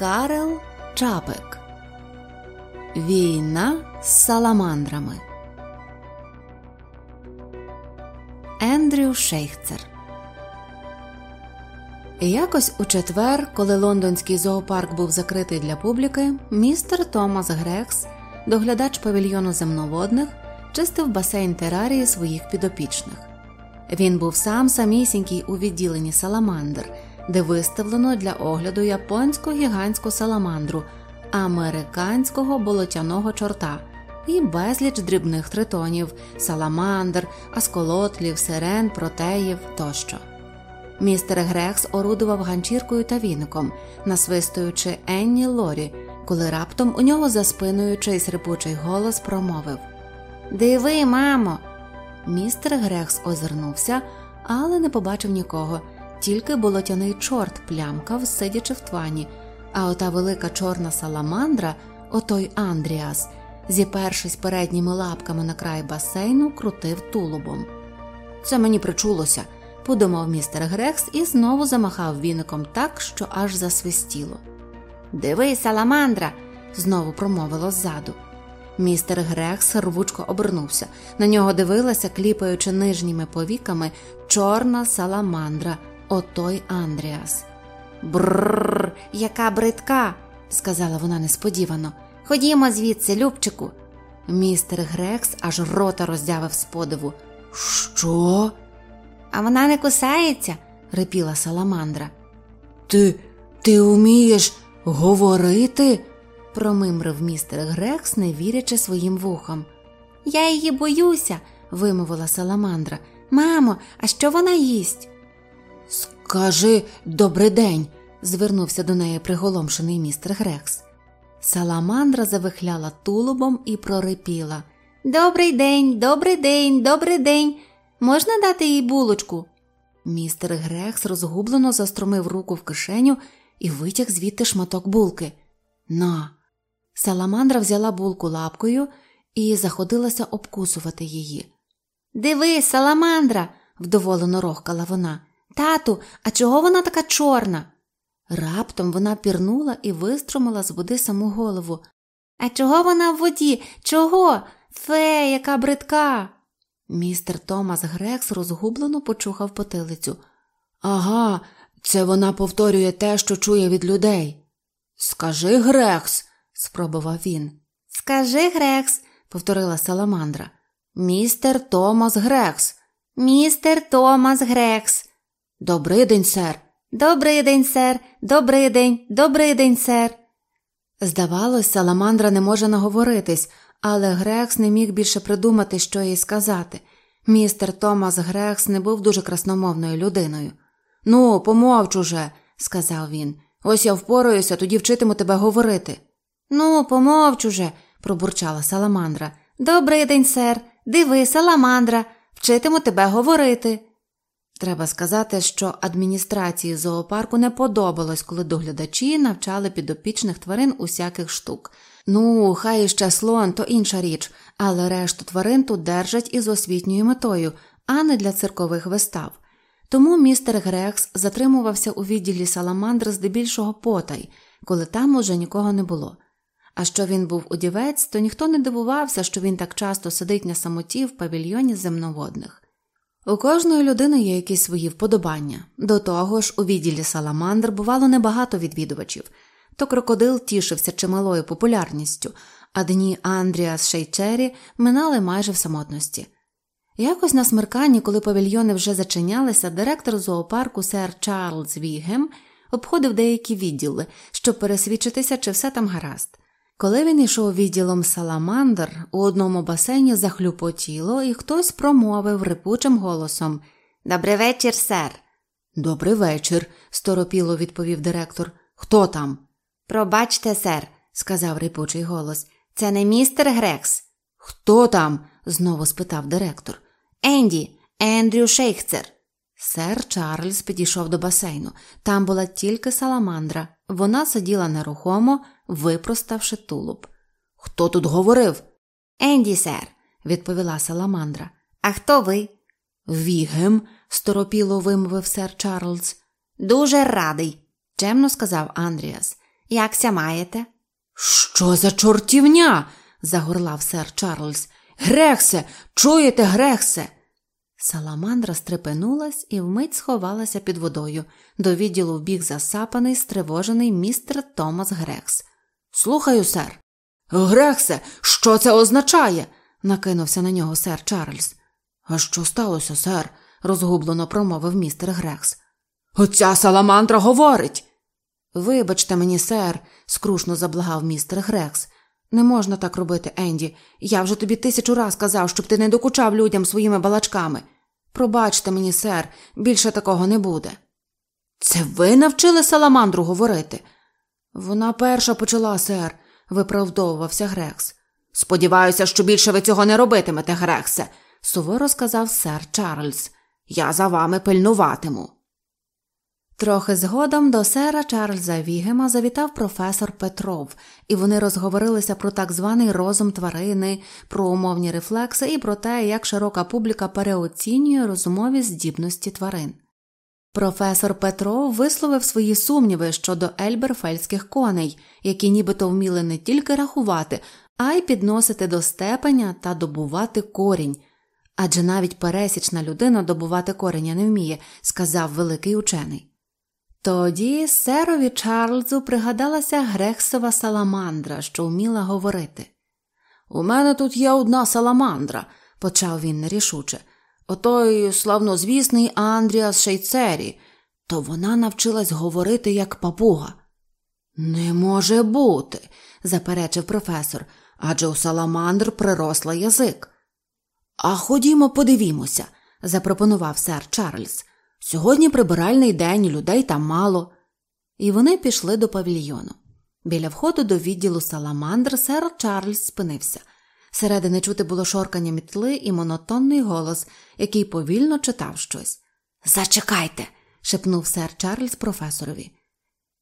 Карел Чапек. Війна з саламандрами. Ендрю Шейхцер. Якось у четвер, коли лондонський зоопарк був закритий для публіки, містер Томас Грекс, доглядач павільйону земноводних, чистив басейн терарії своїх підопічних. Він був сам самісінький у відділенні саламандр, де виставлено для огляду японську гігантську саламандру, американського болотяного чорта і безліч дрібних тритонів, саламандр, аксолотлів, сирен, протеїв тощо. Містер Грекс орудував ганчіркою та віником, насвистуючи Енні Лорі, коли раптом у нього за спиною чийсь рипучий голос промовив Диви, мамо! Містер Грекс озирнувся, але не побачив нікого, тільки болотяний чорт плямкав, сидячи в твані, а ота велика чорна саламандра, отой Андріас, зіпершись передніми лапками на край басейну, крутив тулубом. Це мені причулося, подумав містер Грекс і знову замахав віником так, що аж засвистіло. Диви, саламандра! знову промовило ззаду. Містер Грекс рвучко обернувся. На нього дивилася, кліпаючи нижніми повіками, чорна саламандра, отой Андріас. Бррр, яка бридка, сказала вона несподівано. Ходімо звідси, Любчику. Містер Грекс аж рота роздявив з подиву. Що? А вона не кусається, рипіла саламандра. Ти ти вмієш говорити? промимрив містер Грекс, не вірячи своїм вухам. Я її боюся, вимовила саламандра. Мамо, а що вона їсть? Скажи добрий день, звернувся до неї приголомшений містер Грекс. Саламандра завихляла тулубом і прорипіла. Добрий день, добрий день, добрий день. Можна дати їй булочку? Містер Грекс розгублено застромив руку в кишеню і витяг звідти шматок булки. На. Саламандра взяла булку лапкою і заходилася обкусувати її. Диви, саламандра, вдоволено рохкала вона. Тату, а чого вона така чорна? Раптом вона пірнула і вистромила з води саму голову. А чого вона в воді? Чого? Фе, яка бридка. Містер Томас Грекс розгублено почухав потилицю. Ага, це вона повторює те, що чує від людей. Скажи Грекс, спробував він. Скажи Грекс, повторила Саламандра. Містер Томас Грекс. Містер Томас Грекс. Добрий день, сер. Добрий день, сер. Добрий день, добрий день, сер. Здавалось, Саламандра не може наговоритись, але Грекс не міг більше придумати, що їй сказати. Містер Томас Грекс не був дуже красномовною людиною. Ну, помовч уже, сказав він. Ось я впораюся, тоді вчитиму тебе говорити. Ну, помовч уже, пробурчала Саламандра. Добрий день, сер. Диви, Саламандра, вчитиму тебе говорити. Треба сказати, що адміністрації зоопарку не подобалось, коли доглядачі навчали підопічних тварин усяких штук. Ну, хай іще слон, то інша річ, але решту тварин тут держать із освітньою метою, а не для циркових вистав. Тому містер Грекс затримувався у відділі саламандр здебільшого потай, коли там уже нікого не було. А що він був удівець, то ніхто не дивувався, що він так часто сидить на самоті в павільйоні земноводних. У кожної людини є якісь свої вподобання. До того ж, у відділі саламандр бувало небагато відвідувачів, то крокодил тішився чималою популярністю, а дні Андріа з Шейчері минали майже в самотності. Якось на смерканні, коли павільйони вже зачинялися, директор зоопарку сер Чарльз Вігем обходив деякі відділи, щоб пересвідчитися, чи все там гаразд. Коли він йшов відділом саламандр, у одному басейні захлюпотіло, і хтось промовив рипучим голосом Добрий вечір, сер. Добрий вечір, сторопіло відповів директор. Хто там? Пробачте, сер, сказав рипучий голос. Це не містер Грекс. Хто там? знову спитав директор. Енді, Ендрю Шейхцер. Сер Чарльз підійшов до басейну. Там була тільки саламандра. Вона сиділа нерухомо, випроставши тулуб. Хто тут говорив? Енді, сер, відповіла саламандра. А хто ви? Вігем, сторопіло вимовив сер Чарльз. Дуже радий, чемно сказав Андріас. Якся маєте? Що за чортівня? загорлав сер Чарльз. Грехсе, чуєте, Грехсе? Саламандра стрепенулась і вмить сховалася під водою. До відділу вбіг засапаний, стривожений містер Томас Грекс. Слухаю, сер. Грехсе, що це означає? накинувся на нього сер Чарльз. А що сталося, сер? розгублено промовив містер Грекс. Оця саламандра говорить. Вибачте мені, сер, скрушно заблагав містер Грекс. Не можна так робити, Енді. Я вже тобі тисячу раз казав, щоб ти не докучав людям своїми балачками. Пробачте мені, сер, більше такого не буде. Це ви навчили саламандру говорити? Вона перша почала, сер, виправдовувався Грекс. Сподіваюся, що більше ви цього не робитимете, Грексе, суворо сказав сер Чарльз. Я за вами пильнуватиму. Трохи згодом до сера Чарльза Вігема завітав професор Петров, і вони розговорилися про так званий розум тварини, про умовні рефлекси і про те, як широка публіка переоцінює розумові здібності тварин. Професор Петров висловив свої сумніви щодо ельберфельських коней, які нібито вміли не тільки рахувати, а й підносити до степеня та добувати корінь. Адже навіть пересічна людина добувати кореня не вміє, сказав великий учений. Тоді серові Чарльзу пригадалася Грексова саламандра, що вміла говорити. У мене тут є одна саламандра, почав він нерішуче. Отой славнозвісний Андріас Шейцері, то вона навчилась говорити як папуга. Не може бути, заперечив професор, адже у саламандр приросла язик. А ходімо, подивімося, запропонував сер Чарльз. Сьогодні прибиральний день, людей там мало. І вони пішли до павільйону. Біля входу до відділу саламандр сер Чарльз спинився. Середини чути було шоркання мітли і монотонний голос, який повільно читав щось. Зачекайте, шепнув сер Чарльз професорові.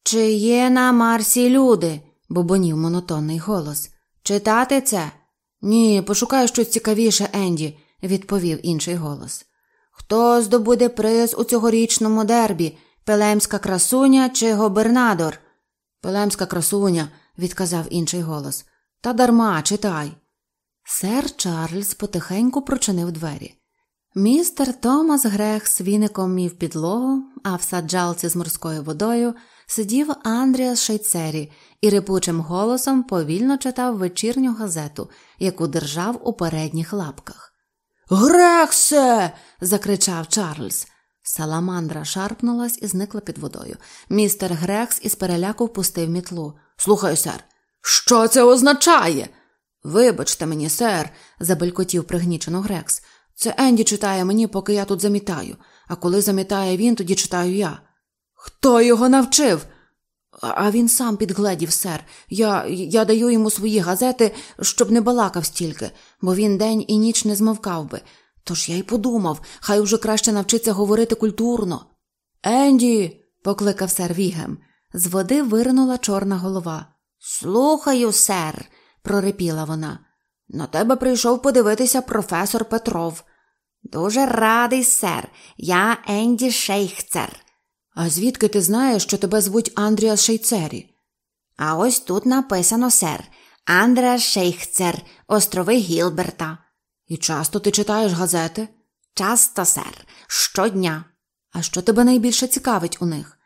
Чи є на Марсі люди? бубонів монотонний голос. Читати це? Ні, пошукай щось цікавіше, Енді, відповів інший голос. Хто здобуде приз у цьогорічному дербі Пелемська красуня чи гобернадор? Пелемська красуня, відказав інший голос. Та дарма читай. Сер Чарльз потихеньку прочинив двері. Містер Томас Грех з віником мів підлогу, а в саджалці з морською водою сидів Андріас Шейцері і рипучим голосом повільно читав вечірню газету, яку держав у передніх лапках. Грексе. закричав Чарльз. Саламандра шарпнулась і зникла під водою. Містер Грекс із переляку впустив мітлу. Слухаю, сер, що це означає? Вибачте мені, сер, забелькотів пригнічено Грекс. Це Енді читає мені, поки я тут замітаю, а коли замітає він, тоді читаю я. Хто його навчив? А він сам підгледів, сер. Я я даю йому свої газети, щоб не балакав стільки, бо він день і ніч не змовкав би. Тож я й подумав, хай уже краще навчиться говорити культурно. Енді, покликав сер Вігем. З води виринула чорна голова. Слухаю, сер, прорипіла вона. На тебе прийшов подивитися професор Петров. Дуже радий, сер. Я Енді Шейхцер. А звідки ти знаєш, що тебе звуть Андріас Шейцері? А ось тут написано, сер. Андреас Шейхцер, острови Гілберта. І часто ти читаєш газети? Часто, сер, щодня. А що тебе найбільше цікавить у них?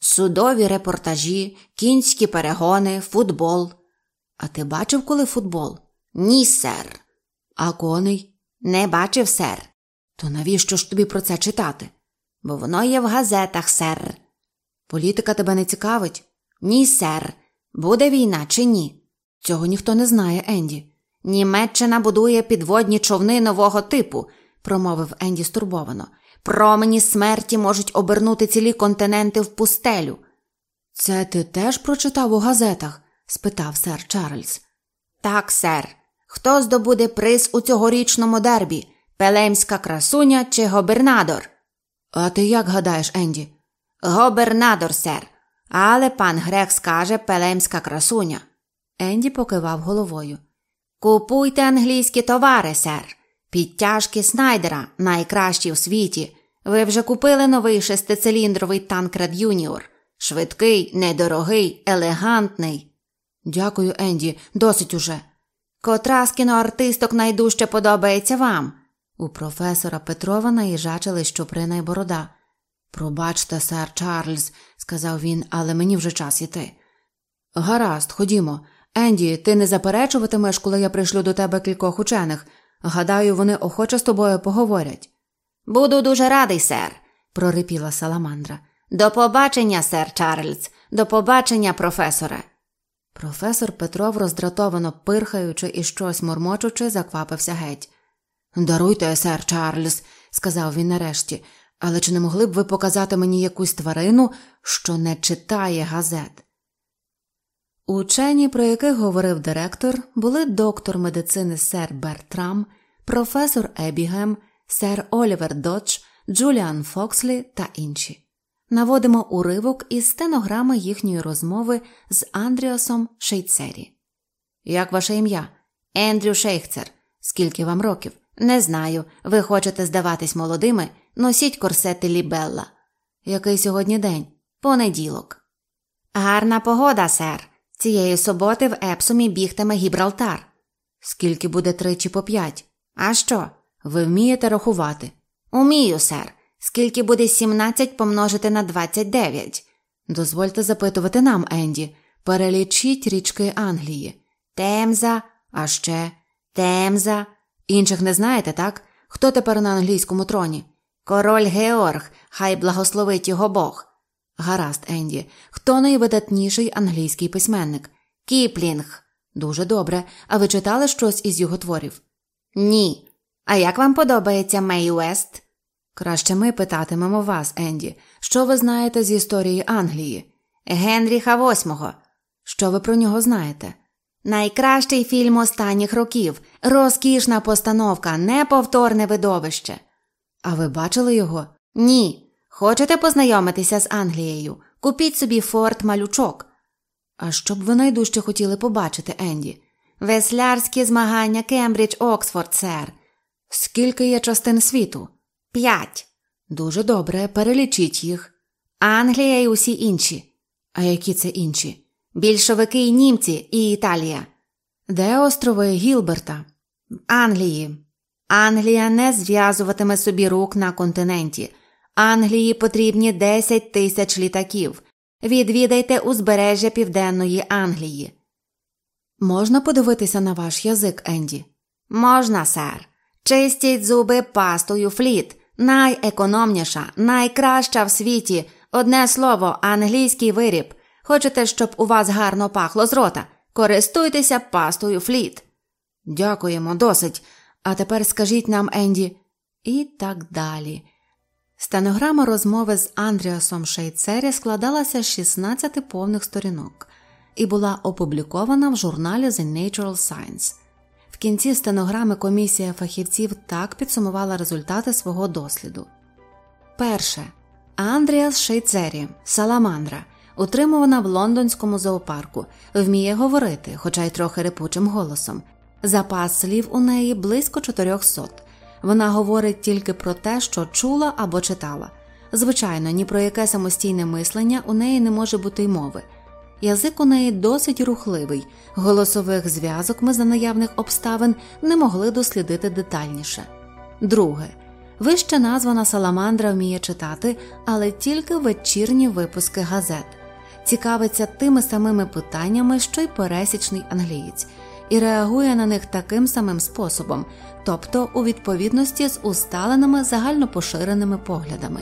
Судові репортажі, кінські перегони, футбол. А ти бачив коли футбол? Ні, сер. А коней? Не бачив, сер. То навіщо ж тобі про це читати? Бо воно є в газетах, сер. Політика тебе не цікавить? Ні, сер. Буде війна чи ні? Цього ніхто не знає, Енді. Німеччина будує підводні човни нового типу, промовив Енді стурбовано. Промені смерті можуть обернути цілі континенти в пустелю. Це ти теж прочитав у газетах? Спитав сер Чарльз. Так, сер. Хто здобуде приз у цьогорічному дербі? Пелемська красуня чи гобернадор? А ти як гадаєш, Енді? Гобернадор, сер. Але пан Грек скаже Пелемська красуня. Енді покивав головою. Купуйте англійські товари, сер. Підтяжки Снайдера найкращі в світі. Ви вже купили новий шестициліндровий танкред Юніор. Швидкий, недорогий, елегантний. Дякую, Енді, досить уже. Котра з кіноартисток найдужче подобається вам? У професора Петрова наїжачили щоприна й борода. Пробачте, сер Чарльз, сказав він, але мені вже час іти. Гаразд, ходімо. Енді, ти не заперечуватимеш, коли я прийшлю до тебе кількох учених. Гадаю, вони охоче з тобою поговорять. Буду дуже радий, сер, прорипіла саламандра. До побачення, сер Чарльз, до побачення, професоре. Професор Петров, роздратовано пирхаючи і щось мормочучи, заквапився геть. Даруйте, сер Чарльз, сказав він нарешті, але чи не могли б ви показати мені якусь тварину, що не читає газет? Учені, про яких говорив директор, були доктор медицини сер Бертрам, професор Ебігем, сер Олівер Додж, Джуліан Фокслі та інші. Наводимо уривок із стенограми їхньої розмови з Андріасом Шейцері. Як ваше ім'я? Ендрю Шейхцер. Скільки вам років? Не знаю. Ви хочете здаватись молодими? Носіть корсети Лібелла. Який сьогодні день? Понеділок. Гарна погода, сер. Цієї суботи в Епсумі бігтиме Гібралтар. Скільки буде тричі по п'ять? А що? Ви вмієте рахувати? Умію, сер. Скільки буде 17 помножити на 29? Дозвольте запитувати нам, Енді. Перелічіть річки Англії. Темза, а ще Темза. Інших не знаєте, так? Хто тепер на англійському троні? Король Георг, хай благословить його Бог. Гаразд, Енді. Хто найвидатніший англійський письменник? Кіплінг. Дуже добре. А ви читали щось із його творів? Ні. А як вам подобається Мей Уест? Краще ми питатимемо вас, Енді. Що ви знаєте з історії Англії? Генріха VIII. Що ви про нього знаєте? Найкращий фільм останніх років, розкішна постановка, неповторне видовище. А ви бачили його? Ні. Хочете познайомитися з Англією? Купіть собі форт малючок. А що б ви найдужче хотіли побачити, Енді? Веслярські змагання Кембридж Оксфорд, сер. Скільки є частин світу? П'ять. Дуже добре, перелічіть їх. Англія і усі інші. А які це інші? Більшовики і німці і Італія. Де острови Гілберта? Англії. Англія не зв'язуватиме собі рук на континенті. Англії потрібні 10 тисяч літаків. Відвідайте узбережжя Південної Англії. Можна подивитися на ваш язик, Енді? Можна, сер. Чистіть зуби пастою фліт. Найекономніша, найкраща в світі. Одне слово, англійський виріб. Хочете, щоб у вас гарно пахло з рота? Користуйтеся пастою фліт. Дякуємо, досить. А тепер скажіть нам, Енді, і так далі. Стенограма розмови з Андріасом Шейцері складалася з 16 повних сторінок і була опублікована в журналі The Natural Science. В кінці стенограми комісія фахівців так підсумувала результати свого досліду. Перше. Андріас Шейцері, Саламандра, утримувана в лондонському зоопарку, вміє говорити, хоча й трохи репучим голосом. Запас слів у неї близько 400. Вона говорить тільки про те, що чула або читала. Звичайно, ні про яке самостійне мислення у неї не може бути й мови. Язик у неї досить рухливий, голосових зв'язок ми за наявних обставин не могли дослідити детальніше. Друге, вище названа Саламандра вміє читати, але тільки вечірні випуски газет, цікавиться тими самими питаннями, що й пересічний англієць, і реагує на них таким самим способом, тобто у відповідності з усталеними загальнопоширеними поглядами.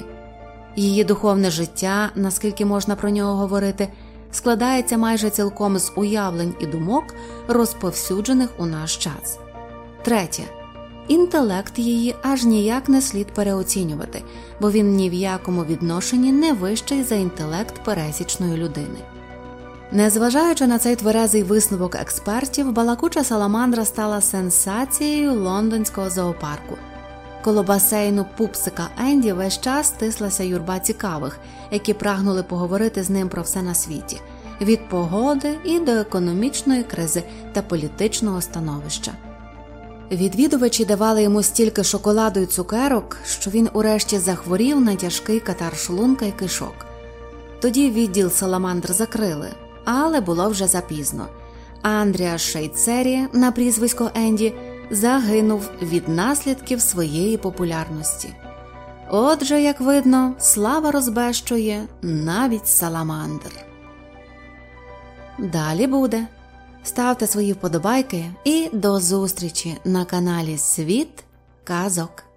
Її духовне життя, наскільки можна про нього говорити, складається майже цілком з уявлень і думок, розповсюджених у наш час. Третє. Інтелект її аж ніяк не слід переоцінювати, бо він ні в якому відношенні не вищий за інтелект пересічної людини. Незважаючи на цей тверезий висновок експертів, балакуча саламандра стала сенсацією лондонського зоопарку. Коло басейну пупсика Енді весь час стислася юрба цікавих, які прагнули поговорити з ним про все на світі від погоди і до економічної кризи та політичного становища. Відвідувачі давали йому стільки шоколаду й цукерок, що він урешті захворів на тяжкий катар шлунка й кишок. Тоді відділ Саламандр закрили, але було вже запізно. Андріас Шейцері на прізвисько Енді загинув від наслідків своєї популярності. Отже, як видно, слава розбещує навіть саламандр. Далі буде. Ставте свої вподобайки і до зустрічі на каналі Світ Казок.